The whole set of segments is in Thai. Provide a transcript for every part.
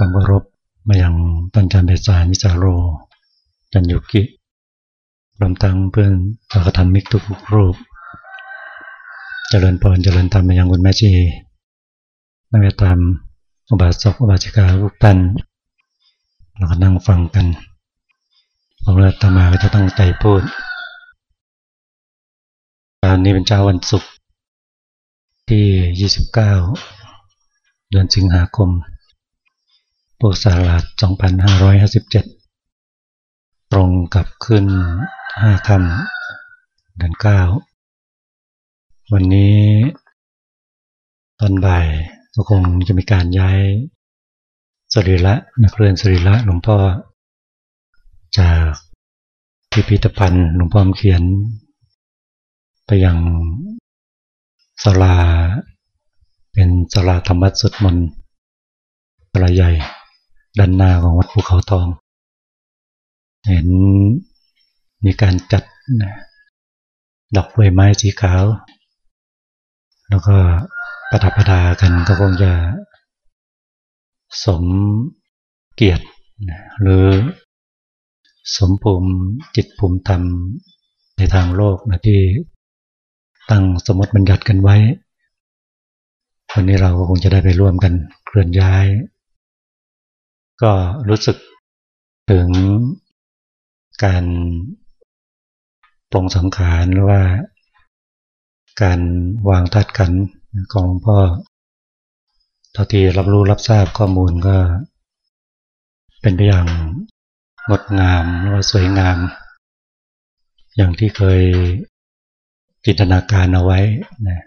ความเคารพมาอย่างตันจันเดสานิสาโร จันยุกิรวมทั้งเพื่อนสักธรรมิกทุกรูป เจริญพรเจริญธรรมมายังคุณแม่ชีนักธรรมอุบาสกอุบาสิกาทุกท่านเราก็นั่งฟังกันผมและตมาก็จะตั้งใจพูดตอนนี้เป็นเช้าวันศุกร์ที่ 29 เดือนสิงหาคม ปุษาราช 2557 ตรงกับขึ้น 5ค่ำเดือน9 วันนี้ตอนบ่ายก็คงจะมีการย้ายสรีระนักเรียนสรีระหลวงพ่อ จากพิพิธภัณฑ์หลวงพ่อเขียน ไปยังศาลาเป็นศาลาธรรมสุดมนศาลาใหญ่ ด้านหน้าของวัดภูเขาทอง เห็นมีการจัดดอกไม้ไม้สีขาว แล้วก็ประดับประดากันก็คงจะสมเกียรติ หรือสมภูมิจิตภูมิธรรมในทางโลกนะที่ตั้งสมมติบัญญัติกันไว้ วันนี้เราก็คงจะได้ไปร่วมกันเคลื่อนย้าย ก็รู้สึกถึงการปรงสังขารหรือว่า การวางทัดกันของหลวงพ่อเท่าที่รับรู้รับทราบข้อมูลก็ เป็นไปอย่างงดงามหรือว่าสวยงาม อย่างที่เคยจินตนาการเอาไว้นะ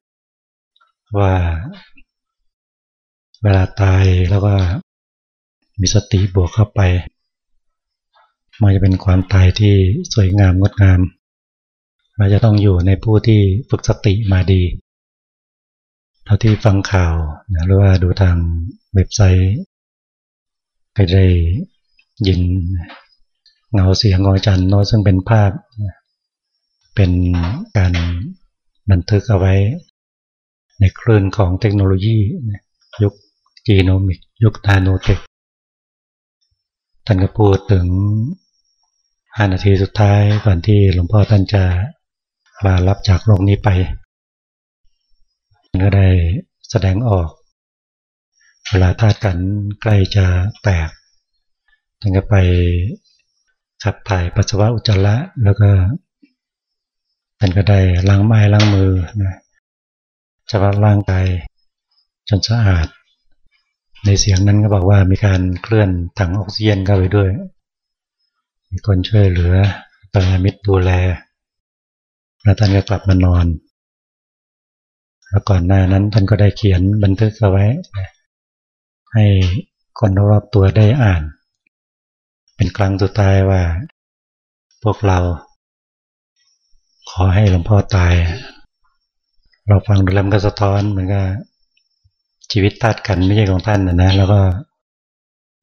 ว่าเวลาตายแล้วก็ มีสติบวกเข้าไป มันจะเป็นความตายที่สวยงามงดงาม เราจะต้องอยู่ในผู้ที่ฝึกสติมาดี เท่าที่ฟังข่าวหรือว่าดูทางเว็บไซต์ก็ได้ยินเงาเสียงของอาจารย์โนซึ่งเป็นภาพ เป็นการบันทึกเอาไว้ ในคลื่นของเทคโนโลยี ยุคจีโนมิก ยุคนาโนเทค ท่านก็พูดถึงห้านาทีสุดท้ายก่อนที่หลวงพ่อท่านจะลารับจากโลกนี้ไปก็ได้แสดงออก เวลาธาตุกันใกล้จะแตกท่านก็ไปขับถ่ายปัสสาวะอุจจาระแล้วก็ท่านก็ได้ล้างไม้ล้างมือนะจะวัดร่างกายจนสะอาด ในเสียงนั้นก็บอกว่ามีการเคลื่อนถังออกซิเจนเข้าไปด้วย มีคนช่วยเหลือปรามิตรดูแลแล้วท่านก็กลับมานอน แล้วก่อนหน้านั้นท่านก็ได้เขียนบันทึกเอาไว้ ให้คนรอบตัวได้อ่าน เป็นครั้งสุดท้ายว่า พวกเรา ขอให้หลวงพ่อตาย เราฟังดูแล้วก็สะท้อนเหมือนกับ ชีวิตธาตุกันไม่ใช่ของท่านนะนะแล้วก็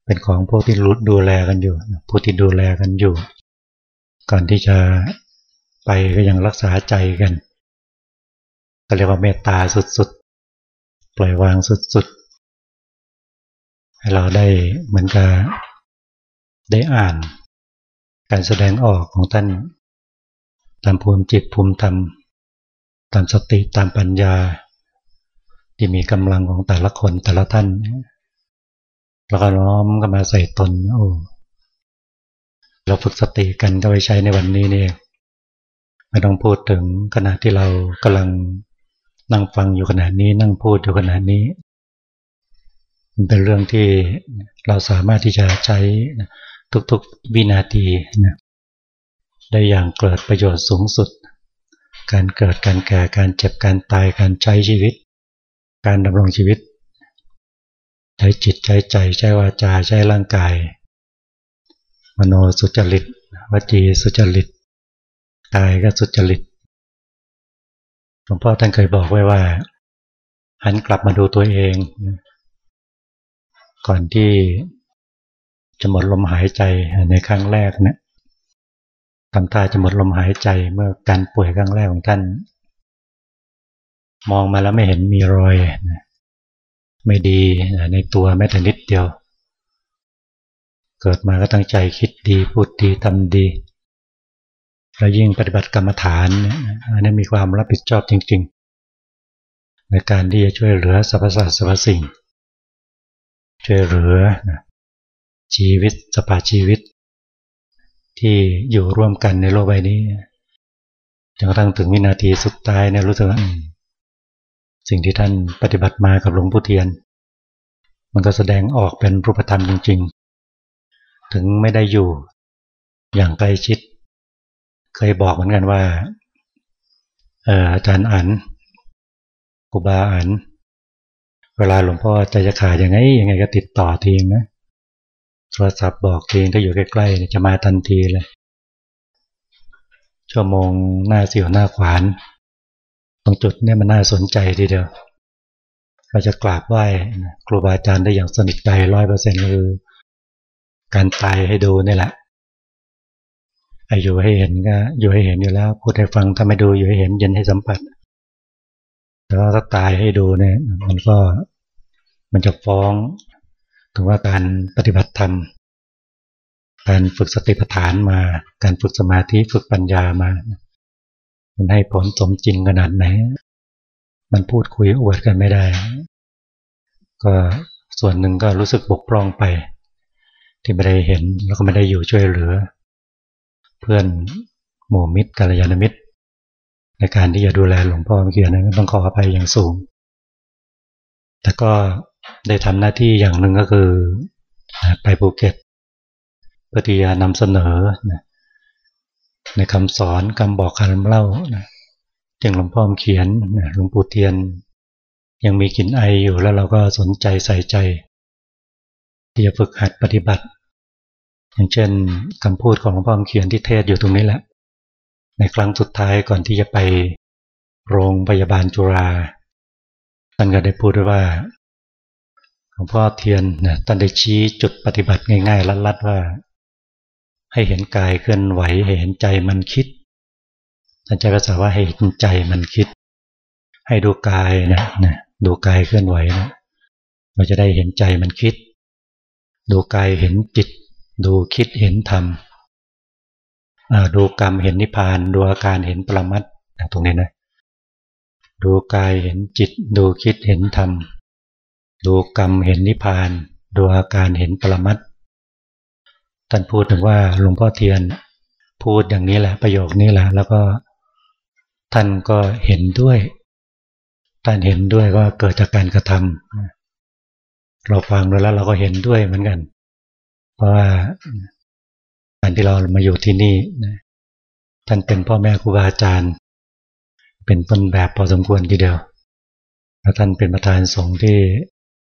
เป็นของพวกที่รุดดูแลกันอยู่ผู้ที่ดูแลกันอยู่ ก่อนที่จะไปก็ยังรักษาใจกันก็เรียกว่าเมตตาสุดๆ ปล่อยวางสุดๆ ให้เราได้เหมือนกับได้อ่าน การแสดงออกของท่านตามภูมิจิตภูมิธรรม ตามสติตามปัญญา ที่มีกำลังของแต่ละคนแต่ละท่าน แล้วก็น้อมก็มาใส่ตนโอ้เราฝึกสติกันก็ไปใช้ในวันนี้นี่ไม่ต้องพูดถึงขณะที่เรากำลังนั่งฟังอยู่ขณะนี้นั่งพูดอยู่ขณะนี้ มันเป็นเรื่องที่เราสามารถที่จะใช้ทุกๆวินาทีนะได้อย่างเกิดประโยชน์สูงสุด การเกิดการแก่การเจ็บการตายการใช้ชีวิต การดำรงชีวิต ใช้จิตใช้ใจใช้วาจาใช้ร่างกาย มโนสุจริตวจีสุจริตกายก็สุจริตหลวงพ่อท่านเคยบอกไว้ว่า หันกลับมาดูตัวเอง ก่อนที่จะหมดลมหายใจในครั้งแรกนะี่ยทำท่าจะหมดลมหายใจเมื่อการป่วยครั้งแรกของท่าน มองมาแล้วไม่เห็นมีรอยไม่ดีในตัวแม้แต่นิดเดียว เกิดมาก็ตั้งใจคิดดีพูดดีทำดีแล้วยิ่งปฏิบัติกรรมฐานอันนี้มีความรับผิดชอบจริง ๆ ในการที่จะช่วยเหลือสรรพสัตว์สรรพสิ่ง ช่วยเหลือชีวิตสภาชีวิต ที่อยู่ร่วมกันในโลกใบนี้จนกระทั่งถึงวินาทีสุดท้ายเนี่ยรู้สึกว่า สิ่งที่ท่านปฏิบัติมากับหลวงปู่เทียน มันก็แสดงออกเป็นรูปธรรมจริง ๆ ถึงไม่ได้อยู่อย่างใกล้ชิด เคยบอกเหมือนกันว่าอาจารย์อันกูบาอันเวลาหลวงพ่อใจจะขาดยังไงยังไงก็ติดต่อทีนะโทรศัพท์บอกทีถ้าอยู่ใกล้ๆจะมาทันทีเลยชั่วโมงหน้าเสียวหน้าขวาน ตรงจุดนี้มันน่าสนใจทีเดียวเราจะกราบไหว้ครูบาอาจารย์ได้อย่างสนิทใจร้อยเปอร์เซ็นต์คือการตายให้ดูนี่แหละอยู่ให้เห็นก็อยู่ให้เห็นอยู่แล้ว พูดให้ฟังถ้าไม่ดูอยู่ให้เห็นเย็นให้สัมผัสแต่ว่าถ้าตายให้ดูเนี่ยมันก็มันจะฟ้องถึงว่าการปฏิบัติธรรม การฝึกสติปัฏฐานมา การฝึกสมาธิฝึกปัญญามา มันให้ผลสมจริงขนาดไหน มันพูดคุยอวดกันไม่ได้ ก็ส่วนหนึ่งก็รู้สึกบกพร่องไป ที่ไม่ได้เห็นแล้วก็ไม่ได้อยู่ช่วยเหลือ เพื่อนหมู่มิตรกัลยาณมิตร ในการที่จะดูแลหลวงพ่อเมื่อกี้นั้นต้องขออภัยอย่างสูง แต่ก็ได้ทำหน้าที่อย่างหนึ่งก็คือไปภูเก็ตเพื่อที่จะนำเสนอ ในคำสอนคำบอกคำเล่าอย่างหลวงพ่อเขียนหลวงปู่เทียน ยังมีกลิ่นไออยู่แล้วเราก็สนใจใส่ใจ ที่จะฝึกหัดปฏิบัติ อย่างเช่นคำพูดของหลวงพ่อเขียนที่เทศอยู่ตรงนี้แหละ ในครั้งสุดท้ายก่อนที่จะไปโรงพยาบาลจุฬาท่านก็ได้พูดว่าหลวงพ่อเทียนนะท่านได้ชี้จุดปฏิบัติง่ายๆลัดๆว่า ให้เห็นกายเคลื่อนไหวให้เห็นใจมันคิดท่านใช้ภาษาว่าให้เห็นใจมันคิด ให้ดูกายนะนะดูกายเคลื่อนไหวนะเราจะได้เห็นใจมันคิด ดูกายเห็นจิต ดูคิดเห็นธรรมดูกรรมเห็นนิพพาน ดูอาการเห็นปรมัตตรงนี้นะดูกายเห็นจิต ดูคิดเห็นธรรม ดูกรรมเห็นนิพพาน ดูอาการเห็นปรมัตถ ท่านพูดถึงว่าหลวงพ่อเทียนพูดอย่างนี้แหละ ประโยคนี้แหละ แล้วก็ท่านก็เห็นด้วย ท่านเห็นด้วยว่าเกิดจากการกระทำเราฟังแล้วเราก็เห็นด้วยเหมือนกัน เพราะว่าการที่เรามาอยู่ที่นี่ท่านเป็นพ่อแม่ครูบาอาจารย์ เป็นต้นแบบพอสมควรทีเดียว แล้วท่านเป็นประธานสงฆ์ที่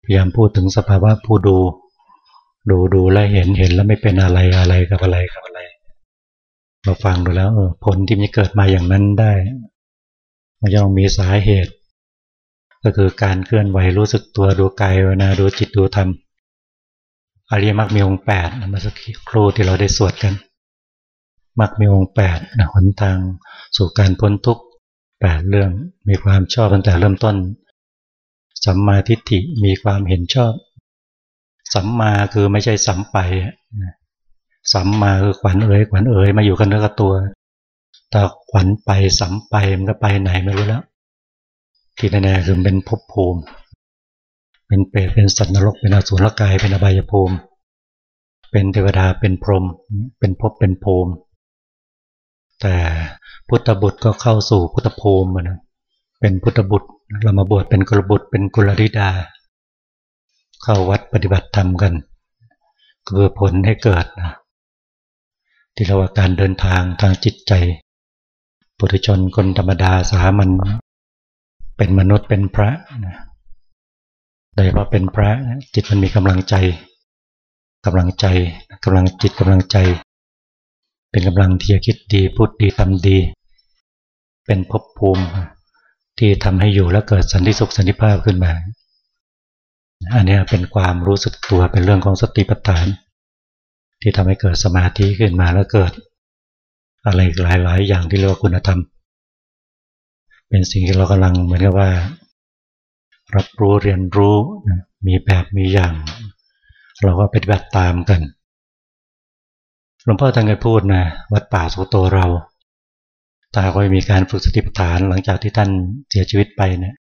พยายามพูดถึงสภาวะผู้ดู ดูดูแลเห็นเห็นแล้วไม่เป็นอะไรอะไรกับอะไรกับอะไร เราฟังดูแล้วเออผลที่มันเกิดมาอย่างนั้นได้ มันจะต้องมีสาเหตุ ก็คือการเคลื่อนไหวรู้สึกตัวดูกายนาดูจิตดูธรรมอริยมรรคมีองค์แปดมาสักครู่ที่เราได้สวดกันมรรคมีองค์แปดหนทางสู่การพ้นทุกข์แปดเรื่องมีความชอบตั้งแต่เริ่มต้นสัมมาทิฏฐิมีความเห็นชอบ สัมมาคือไม่ใช่สัมไปสัมมาคือขวัญเอ๋ยขวัญเอ๋ยมาอยู่กันเนื้อกับตัวแต่ขวัญไปสัมไปมันก็ไปไหนไม่รู้แล้วที่แน่ๆคือเป็นภพภูมิ เป็นเปรตเป็นสัตว์นรกเป็นอสุรกายเป็นอบายภูมิ เป็นเทวดาเป็นพรหมเป็นภพเป็นภูมิ แต่พุทธบุตรก็เข้าสู่พุทธภูมินะเป็นพุทธบุตรเรามาบวชเป็นกุลบุตรเป็นกุลธิดา เข้าวัดปฏิบัติธรรมกันคือผลให้เกิดนะที่เราว่าการเดินทางทางจิตใจปุถุชนคนธรรมดาสามัญเป็นมนุษย์เป็นพระนะโดยเฉพาะเป็นพระจิตมันมีกำลังใจกำลังใจกำลังจิตกำลังใจ เป็นกำลังที่จะคิดดีพูดดีทำดี เป็นภพภูมิที่ทำให้อยู่แล้วเกิดสันติสุขสันติภาพขึ้นมา อันนี้เป็นความรู้สึกตัวเป็นเรื่องของสติปัฏฐาน ที่ทำให้เกิดสมาธิขึ้นมาแล้วเกิด อะไรหลาย ๆ อย่างที่เรียกว่าคุณธรรม เป็นสิ่งที่เรากำลังเหมือนกับว่า รับรู้เรียนรู้มีแบบมีอย่าง เราก็ปฏิบัติตามกันหลวงพ่อท่านเคยพูดนะวัดป่าสุโตเราถ้าก็มีการฝึกสติปัฏฐานหลังจากที่ท่านเสียชีวิตไปเนี่ย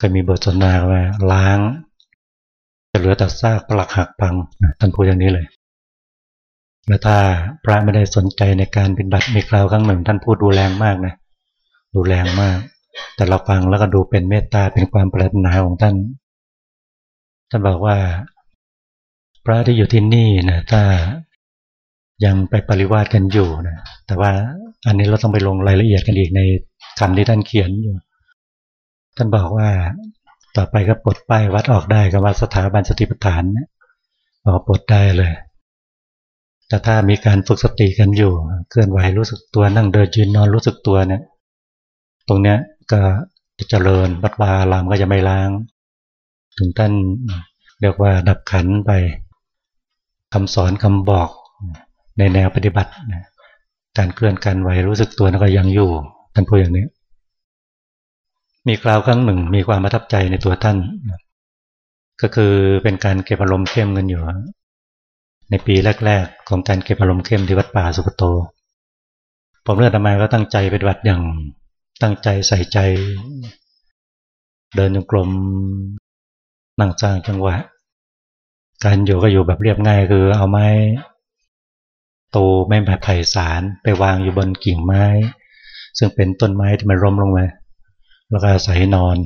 ก็มีบทสนทนาว่าล้าง จะเหลือแต่ซากปลักหักพังท่านพูดอย่างนี้เลยแล้วถ้าพระไม่ได้สนใจในการปฏิบัติมีคราวครั้งหนึ่ง ท่านพูดดูแรงมากนะดูแรงมาก แต่เราฟังแล้วก็ดูเป็นเมตตาเป็นความปรารถนาของท่านท่านบอกว่า พระที่อยู่ที่นี่นะถ้ายังไปปริวาสกันอยู่นะแต่ว่าอันนี้เราต้องไปลงรายละเอียดกันอีกในคำที่ท่านเขียนอยู่ ท่านบอกว่า ต่อไปก็ปลดป้ายวัดออกได้ก็ว่าสถาบันสติปัฏฐานเนี่ยออกปลดได้เลย แต่ถ้ามีการฝึกสติกันอยู่ เคลื่อนไหวรู้สึกตัวนั่งเดินยืนนอนรู้สึกตัวเนี่ย ตรงเนี้ยก็จะเจริญวัดวาลามก็จะไม่ล้าง ถึงท่านเรียกว่าดับขันไปคำสอนคำบอกในแนวปฏิบัติการเคลื่อนการไหวรู้สึกตัวนั่นก็ยังอยู่ท่านพูดอย่างนี้ มีคราวครั้งหนึ่งมีความประทับใจในตัวท่าน ก็คือเป็นการเก็บอารมณ์เข้มกันอยู่ ในปีแรก ๆ ของการเก็บอารมณ์เข้มที่วัดป่าสุกโต ผมเลือกทำไมก็ตั้งใจปฏิบัติอย่างตั้งใจใส่ใจ เดินจงกรมนั่งสร้างจังหวะ การอยู่ก็อยู่แบบเรียบง่ายคือเอาไม้โตไม่แบบไผ่สารไปวางอยู่บนกิ่งไม้ ซึ่งเป็นต้นไม้ที่มันร่มลงมา แล้วก็ใส่นอน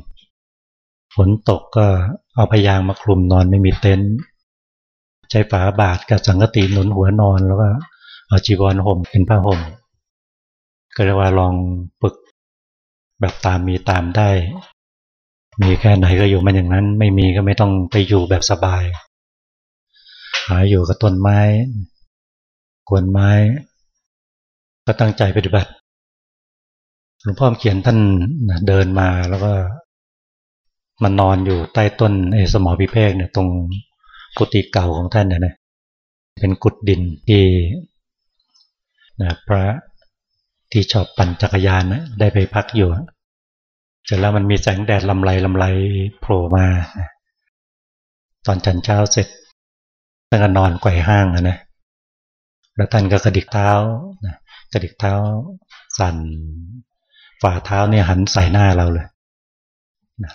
ฝนตกก็เอาพยางมาคลุมนอนไม่มีเต็นท์ใช้ฝาบาทกับสังกติหนุนหัวนอนแล้วก็เอาจีวรห่มเป็นผ้าห่ม ก็เรียกว่าลองฝึกแบบตามมีตามได้ มีแค่ไหนก็อยู่มันอย่างนั้น ไม่มีก็ไม่ต้องไปอยู่แบบสบาย หาอยู่กับต้นไม้กวนไม้ ก็ตั้งใจปฏิบัติ ลวงพ่อเขียนท่านเดินมาแล้วก็มันนอนอยู่ใต้ต้นไอ้สมอพิเภกเนี่ยตรงกุฏิเก่าของท่านเนี่ยนะเป็นกุฏดินที่นะพระที่ชอบปั่นจักรยานนะได้ไปพักอยู่เสร็จแล้วมันมีแสงแดดลำไรลำไรโผล่มา ตอนจันเช้าเสร็จตั้งแต่นอนไกวห้างนะแล้วท่านก็กระดิกเท้ากระดิกเท้าสั่น ฝ่าเท้าเนี่ยหันใส่หน้าเราเลย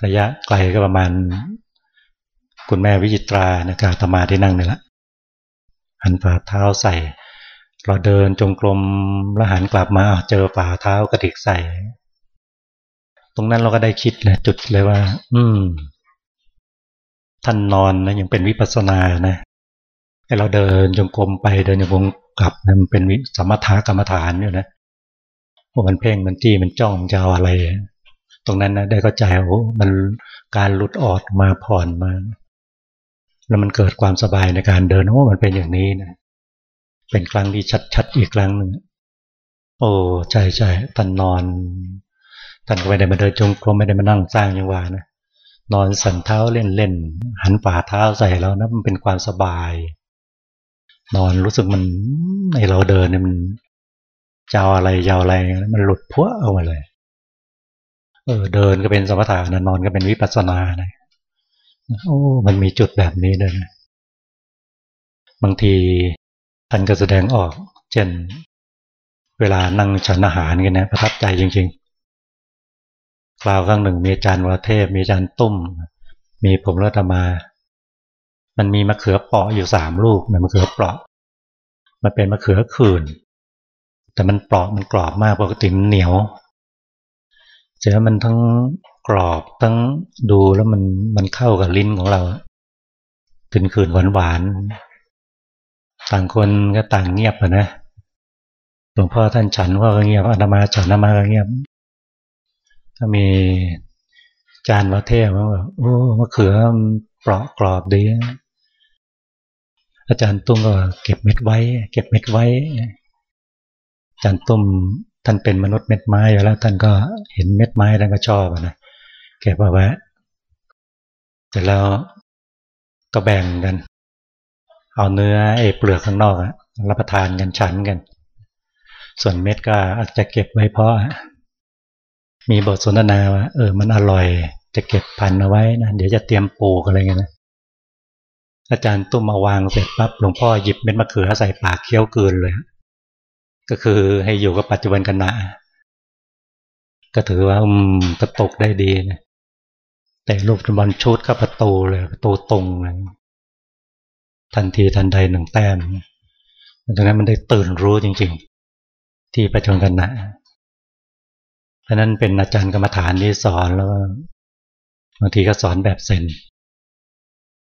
ระยะไกลก็ประมาณ คุณแม่วิจิตรานะกาตมาที่นั่งนี่แหละหันฝ่าเท้าใส่ เราเดินจงกรมแล้วหันกลับมาเจอฝ่าเท้ากระดิกใส่ ตรงนั้นเราก็ได้คิดเลยจุดเลยว่า อืมท่านนอนนะยังเป็นวิปัสสนานะให้เราเดินจงกรมไปเดินจงกรมกลับมันเป็นวิสมถะกรรมฐานอยู่นะ วกมันเพ่งมันจี้มันจ้องจะเอาอะไร ตรงนั้นนะได้เข้าใจโอ้มันการหลุดออกมาผ่อนมา แล้วมันเกิดความสบายในการเดินโอ้มันเป็นอย่างนี้นะเป็นครั้งที่ชัดๆอีกครั้งหนึ่งโอ้ใช่ใช่ท่านนอนท่านก็ไม่ได้มาเดินจงกรมไม่ได้มานั่งสร้างยังวานะนอนสันเท้าเล่นๆหันฝ่าเท้าใส่แล้วนะมันเป็นความสบาย นอนรู้สึกมันในเราเดินเนี่ยมัน จาอะไรยาวอะไรมันหลุดพัวเอามาเลย เออ เดินก็เป็นสมถะนะนอนก็เป็นวิปัสสนานะโอ้มันมีจุดแบบนี้ด้วยนะบางทีท่านก็แสดงออก เช่น เวลานั่งฉันอาหารกันนะประทับใจจริง ๆ คราวครั้งหนึ่ง มีอาจารย์วรเทพ มีอาจารย์ตุ้ม มีผมรัตมา มันมีมะเขือเปาะอยู่สามลูกนะมะเขือเปราะมันเป็นมะเขือขื่น แต่มันเปราะมันกรอบมากปกติมันเหนียวเสร็จแล้วมันทั้งกรอบทั้งดูแล้วมันมันเข้ากับลิ้นของเราขืนขืนหวานหวานต่างคนก็ต่างเงียบนะหลวงพ่อท่านฉันว่าก็เงียบอาตมาฉันอาตมาก็เงียบถ้ามีจานวัเทพว่าโอ้มะเขือเปราะกรอบดีอาจารย์ตุ้มก็เก็บเม็ดไว้ เก็บเม็ดไว้ จารย์ตุ้มท่านเป็นมนุษย์เม็ดไม้อยู่แล้ว ท่านก็เห็นเม็ดไม้ท่านก็ชอบนะเก็บเอาไว้เสร็จแล้วก็แบ่งกัน เอาเนื้อเอเปลือกข้างนอกรับประทานกันฉันกัน ส่วนเม็ดก็อาจจะเก็บไว้เพราะมีบทสนทนาว่าเออมันอร่อย จะเก็บพันเอาไว้นะเดี๋ยวจะเตรียมปลูกอะไรเงี้ยนะอาจารย์ตุ้มมาวางเสร็จปั๊บหลวงพ่อหยิบเม็ดมะเขือใส่ปากเคี้ยวกืนเลย ก็คือให้อยู่กับปัจจุบันขณะก็ถือว่าอืมกระตกได้ดีนะแต่ลูกบอลชุดเข้าประตูเลยประตูตรงเลยทันทีทันใดหนึ่งแต้มดังนั้นมันได้ตื่นรู้จริง ๆ ที่ปัจจุบันขณะเพราะนั้นเป็นอาจารย์กรรมฐานที่สอนแล้วบางทีก็สอนแบบเซน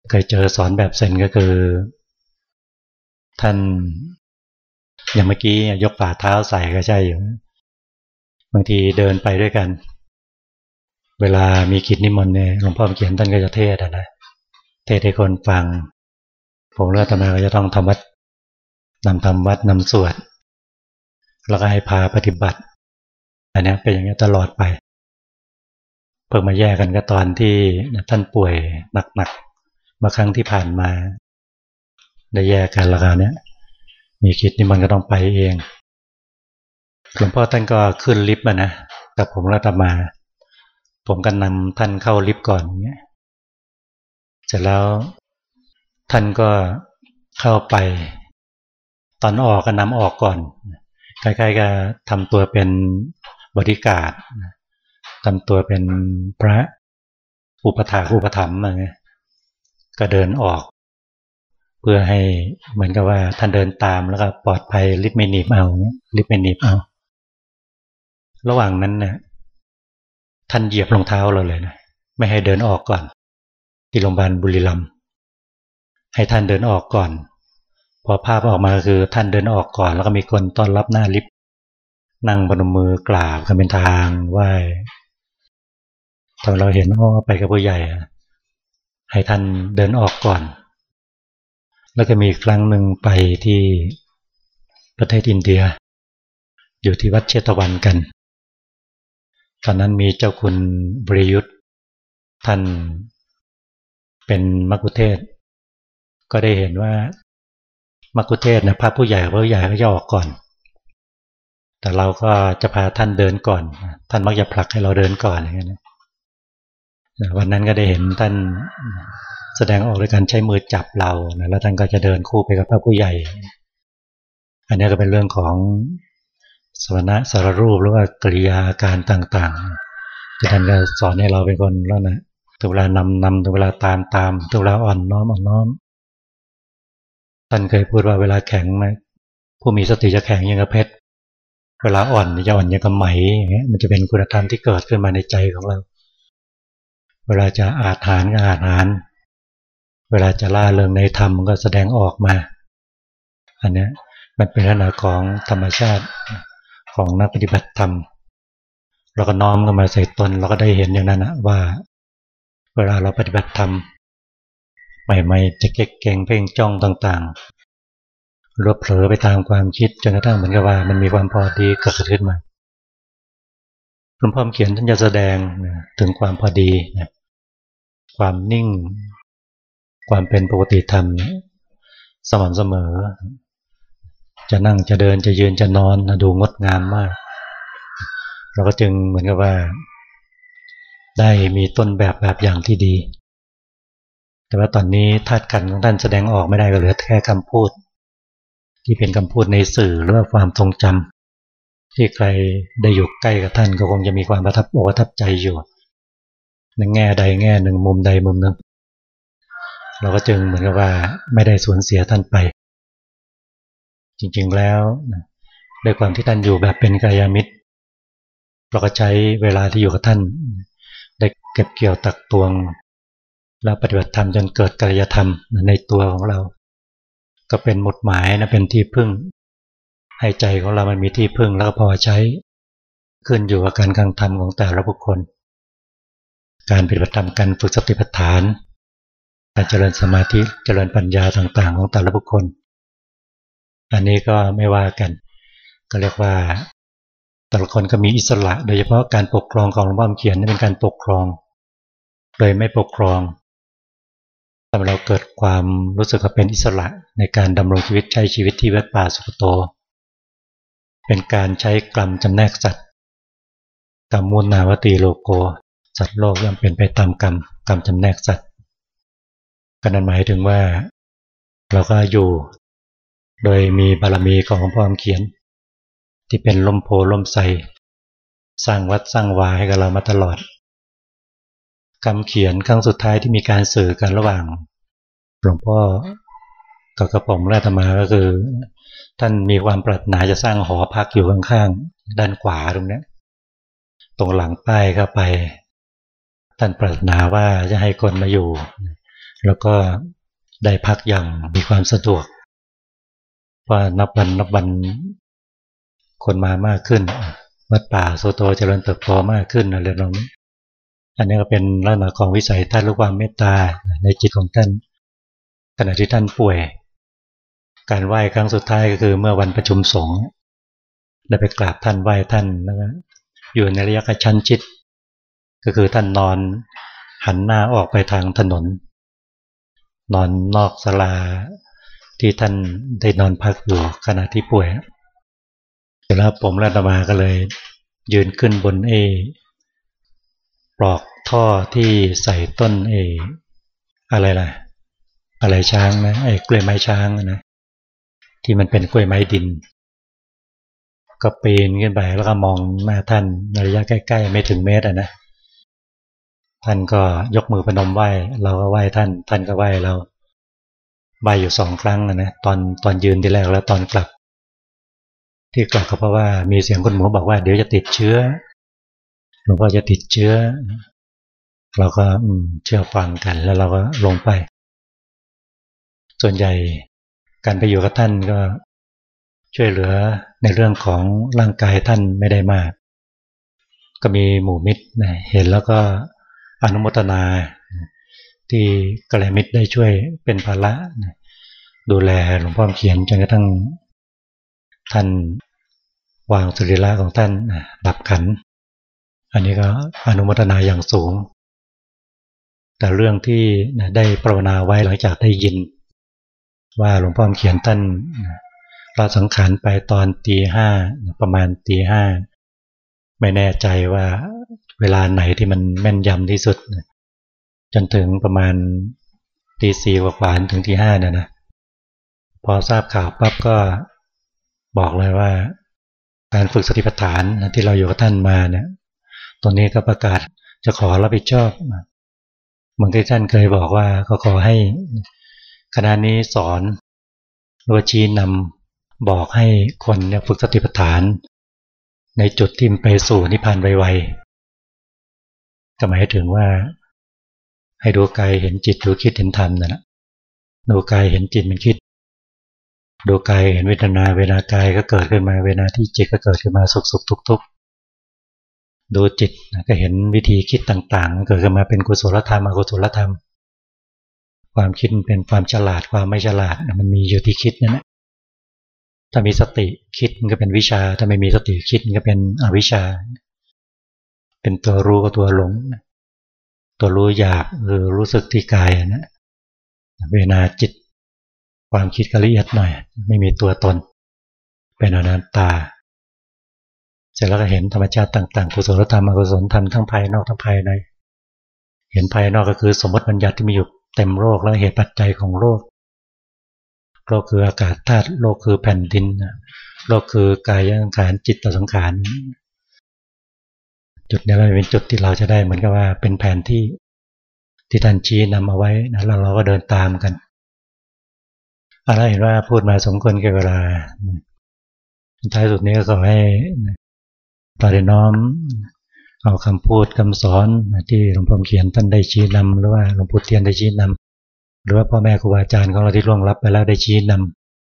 เคยเจอสอนแบบเซนก็คือ ท่าน อย่างเมื่อกี้ยกฝ่าเท้าใส่ก็ใช่อยู่บางทีเดินไปด้วยกัน เวลามีกิจนิมนต์เนี่ยหลวงพ่อเขียนท่านก็จะเทศนะเทศให้คนฟัง ผมเลือกทำไมก็จะต้องทำวัดนำทำวัดนำสวด แล้วก็ให้พาปฏิบัติ อันนี้เป็นอย่างนี้ตลอดไป เพิ่งมาแยกกันก็ตอนที่ท่านป่วยหนักๆมาครั้งที่ผ่านมา ได้แยกกันแล้วกันเนี้ย มีคิดนี่มันก็ต้องไปเองหลวงพ่อท่านก็ขึ้นลิฟต์นะกับผมรัตมา ผมก็นำท่านเข้าลิฟต์ก่อนเงี้ยเสร็จแล้วท่านก็เข้าไป ตอนออกก็นำออกก่อนใกล้ๆก็ทำตัวเป็นบริการทำตัวเป็นพระอุปถาอุปถัมภ์อะไรก็เดินออก เพื่อให้เหมือนกับว่าท่านเดินตามแล้วก็ปลอดภัยลิฟไม่หนีบเอาเนี่ยลิฟไม่หนีบเอาระหว่างนั้นเนี่ยท่านเหยียบรองเท้าเราเลยนะไม่ให้เดินออกก่อน ที่โรงพยาบาลบุรีรัมย์ให้ท่านเดินออกก่อน พอภาพออกมาคือท่านเดินออกก่อน แล้วก็มีคนต้อนรับหน้าลิฟต์นั่งบนมือกราบกันเป็นทางไหว้ตอนเราเห็นว่าไปกับผู้ใหญ่ให้ท่านเดินออกก่อน แล้วก็มีครั้งหนึ่งไปที่ประเทศอินเดีย อยู่ที่วัดเชตวันกัน ตอนนั้นมีเจ้าคุณบริยุทธ์ท่านเป็นมักุเทศ ก็ได้เห็นว่ามักุเทศนะพระผู้ใหญ่พระผู้ใหญ่ก็จะออกก่อน แต่เราก็จะพาท่านเดินก่อน ท่านมักจะผลักให้เราเดินก่อนอย่างนี้วันนั้นก็ได้เห็นท่าน แสดงออกด้วยการใช้มือจับเรานะแล้วท่านก็จะเดินคู่ไปกับพระผู้ใหญ่ อันนี้ก็เป็นเรื่องของสวนะสารรูปหรือว่ากริยาการต่างๆที่ท่านก็สอนให้เราเป็นคนแล้วนะถึงเวลานำนำถึงเวลาตามตามถึงเวลาอ่อนน้อมอ่อนน้อมท่านเคยพูดว่าเวลาแข็งนะผู้มีสติจะแข็งยังกับเพชรเวลาอ่อนจะอ่อนยังกับไหมอย่างเงี้ยมันจะเป็นคุณธรรมที่เกิดขึ้นมาในใจของเรา เวลาจะอาถานก็อาถาน เวลาจะล่าเริงในธรรมมันก็แสดงออกมา อันนี้มันเป็นลักษณะของธรรมชาติของนักปฏิบัติธรรม เราก็น้อมกันมาใส่ตนเราก็ได้เห็นอย่างนั้นนะว่า เวลาเราปฏิบัติธรรมใหม่ๆจะเก่งเก่งเพ่งจ้องต่างๆรวบเผลอไปตามความคิดจนกระทั่งเหมือนกับว่า มันมีความพอดีเกิดขึ้นมาหลวงพ่อเขียนท่านจะแสดงถึงความพอดีนะความนิ่ง ความเป็นปกติธรรมสม่ำเสมอ จะนั่งจะเดินจะยืนจะนอนดูงดงามมาก เราก็จึงเหมือนกับว่า ได้มีต้นแบบแบบอย่างที่ดี แต่ว่าตอนนี้ธาตุขันของท่านแสดงออกไม่ได้ก็เหลือแค่คำพูด ที่เป็นคำพูดในสื่อหรือว่าความทรงจำที่ใครได้อยู่ใกล้กับท่านก็คงจะมีความประทับอกประทับใจอยู่ในแง่ใดแง่หนึ่งมุมใดมุมหนึ่ง เราก็จึงเหมือนกับว่าไม่ได้สูญเสียท่านไป จริงๆแล้วด้วยความที่ท่านอยู่แบบเป็นกายมิตร เราก็ใช้เวลาที่อยู่กับท่าน ได้เก็บเกี่ยวตักตวง แล้วปฏิบัติธรรมจนเกิดกายธรรมในตัวของเรา ก็เป็นหมดหมายนะเป็นที่พึ่ง ให้ใจของเรามันมีที่พึ่งแล้วก็พอใช้ขึ้นอยู่กับการกางทำของแต่ละบุคคล การปฏิบัติธรรมการฝึกสติปัฏฐาน การเจริญสมาธิเจริญปัญญาต่างๆ ของแต่ละบุคคล อันนี้ก็ไม่ว่ากัน ก็เรียกว่า แต่ละคนก็มีอิสระ โดยเฉพาะการปกครองของหลวงพ่อเขียนนี่เป็นการปกครอง โดยไม่ปกครองทำให้เราเกิดความรู้สึกว่าเป็นอิสระในการดำรงชีวิตใช้ชีวิตที่วัดป่าสุกโต เป็นการใช้กรรมจำแนกสัตว์กรรมมูลนาวตีโลโก สัตว์โลกย่อมเป็นไปตามกรรมกรรมจำแนกสัตว์ ก็นั่นหมายถึงว่า เราก็อยู่ โดยมีบารมีของหลวงพ่อเขียน ที่เป็นลมโพลมใสสร้างวัดสร้างวาให้กับเรามาตลอดคำเขียนครั้งสุดท้ายที่มีการสื่อกันระหว่าง หลวงพ่อกับกระผมและธรรมาก็คือ ท่านมีความปรารถนาจะสร้างหอพักอยู่ข้างๆด้านขวาตรงนี้ตรงหลังป้ายเข้าไป ท่านปรารถนาว่าจะให้คนมาอยู่ แล้วก็ได้พักอย่างมีความสะดวกว่านับวันนับวันคนมามากขึ้น วัดป่าโซโตเจริญเติบโตมากขึ้นอะไรตรงนี้อันนี้ก็เป็นลักษณะของวิสัยท่านรู้ความเมตตาในจิตของท่านขณะที่ท่านป่วย การไหว้ครั้งสุดท้ายก็คือเมื่อวันประชุมสงฆ์ได้ไปกราบท่านไหว้ท่านแล้วก็อยู่ในระยะกระชั้นชิด ก็คือท่านนอนหันหน้าออกไปทางถนน นอนนอกศาลาที่ท่านได้นอนพักอยู่ขณะที่ป่วยเสร็จแล้วผมและตมาก็เลย ยืนขึ้นบนเอปลอกท่อที่ใส่ต้นเอ อะไรล่ะ อะไรช้างนะไอ้กล้วยไม้ช้างนะที่มันเป็นกล้วยไม้ดิน ก็ปีนขึ้นไปแล้วก็มองหน้าท่านระยะใกล้ ๆ ไม่ถึงเมตรอะนะ ท่านก็ยกมือประนมไหว้ เราก็ไหว้ท่าน ท่านก็ไหว้เราไหว้อยู่สองครั้งนะตอนตอนยืนที่แรกแล้วตอนกลับ ที่กลับก็เพราะว่ามีเสียงคนหมูบอกว่าเดี๋ยวจะติดเชื้อหลวงพ่อจะติดเชื้อ เราก็เชื่อฟังกันแล้วเราก็ลงไป ส่วนใหญ่การไปอยู่กับท่านก็ช่วยเหลือในเรื่องของร่างกายท่านไม่ได้มาก ก็มีหมู่มิตรเห็นแล้วก็ อนุโมทนา ที่กระมิตรได้ช่วยเป็นภาระดูแลหลวงพ่อเขียนจนกระทั่งท่านวางสรีระของท่านดับขัน อันนี้ก็อนุโมทนาอย่างสูง แต่เรื่องที่ได้ปรวนาไว้หลังจากได้ยิน ว่าหลวงพ่อเขียนท่านเราสังขารไปตอนตีห้าประมาณตีห้า ไม่แน่ใจว่าเวลาไหนที่มันแม่นยำที่สุด จนถึงประมาณตีสี่กว่าถึงตีห้าเนี่ยนะพอทราบข่าวปั๊บก็บอกเลยว่า การฝึกสติปัฏฐานที่เราอยู่กับท่านมาเนี่ยตอนนี้ก็ประกาศจะขอรับผิดชอบเหมือนที่ท่านเคยบอกว่าก็ขอให้คณะนี้สอนโลชีนำบอกให้คนเนี่ยฝึกสติปัฏฐาน ในจุดที่ไปสู่นิพพานไวๆก็หมายถึงว่า ให้ดูกายเห็นจิตดูคิดเห็นธรรมนั่นแหละดูกายเห็นจิตมันคิด ดูกายเห็นเวทนาเวทนากายก็เกิดขึ้นมาเวทนาที่จิตก็เกิดขึ้นมาสุขสุขทุกทุกดูจิตก็เห็นวิธีคิดต่างๆ เกิดขึ้นมาเป็นกุศลธรรมอกุศลธรรม ความคิดเป็นความฉลาดความไม่ฉลาดมันมีอยู่ที่คิดนั่นแหละ ถ้ามีสติคิดมันก็เป็นวิชา ถ้าไม่มีสติคิดมันก็เป็นอวิชา เป็นตัวรู้กับตัวหลง ตัวรู้อยากคือรู้สึกที่กายนะเวนาจิต ความคิดกละเอียดหน่อย ไม่มีตัวตน เป็นอนัตตา เสร็จแล้วก็เห็นธรรมชาติต่างๆกุศลธรรมอกุศลธรรมทั้งภายนอกทั้งภายใน เห็นภายนอกก็คือสมมติบัญญัติที่มีอยู่เต็มโลกแล้วเหตุปัจจัยของโลก โลกคืออากาศธาตุโลกคือแผ่นดินโลกคือกายสังขารจิตตสังขารจุดนี้ก็เป็นจุดที่เราจะได้เหมือนกับว่าเป็นแผนที่ที่ท่านชี้นำเอาไว้นะแล้วเราก็เดินตามกันอะไรเห็นว่าพูดมาสมควรแก่เวลาท้ายสุดนี้ก็ขอให้ปริน้อมเอาคำพูดคำสอนที่หลวงพ่อเขียนท่านได้ชี้นำหรือว่าหลวงปู่เทียนได้ชี้นำ หรือว่าพ่อแม่ครูบาอาจารย์ของเราที่ล่วงลับไปแล้วได้ชี้น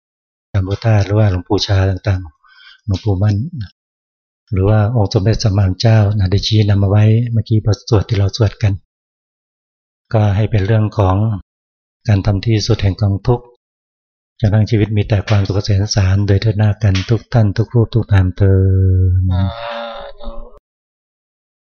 ำคำพุทธาหรือว่าหลวงปู่ชาต่างๆ หลวงปู่มั่น หรือว่าองค์สมเด็จสัมมานเจ้าได้ชี้นำมาไว้เมื่อกี้พอสวดที่เราสวดกัน ก็ให้เป็นเรื่องของการทำที่สุดแห่งกองทุกข์จะทั้งชีวิตมีแต่ความสุขเกษมสารโดยเทิดหน้ากันทุกท่านทุกรูปทุกนามเธอ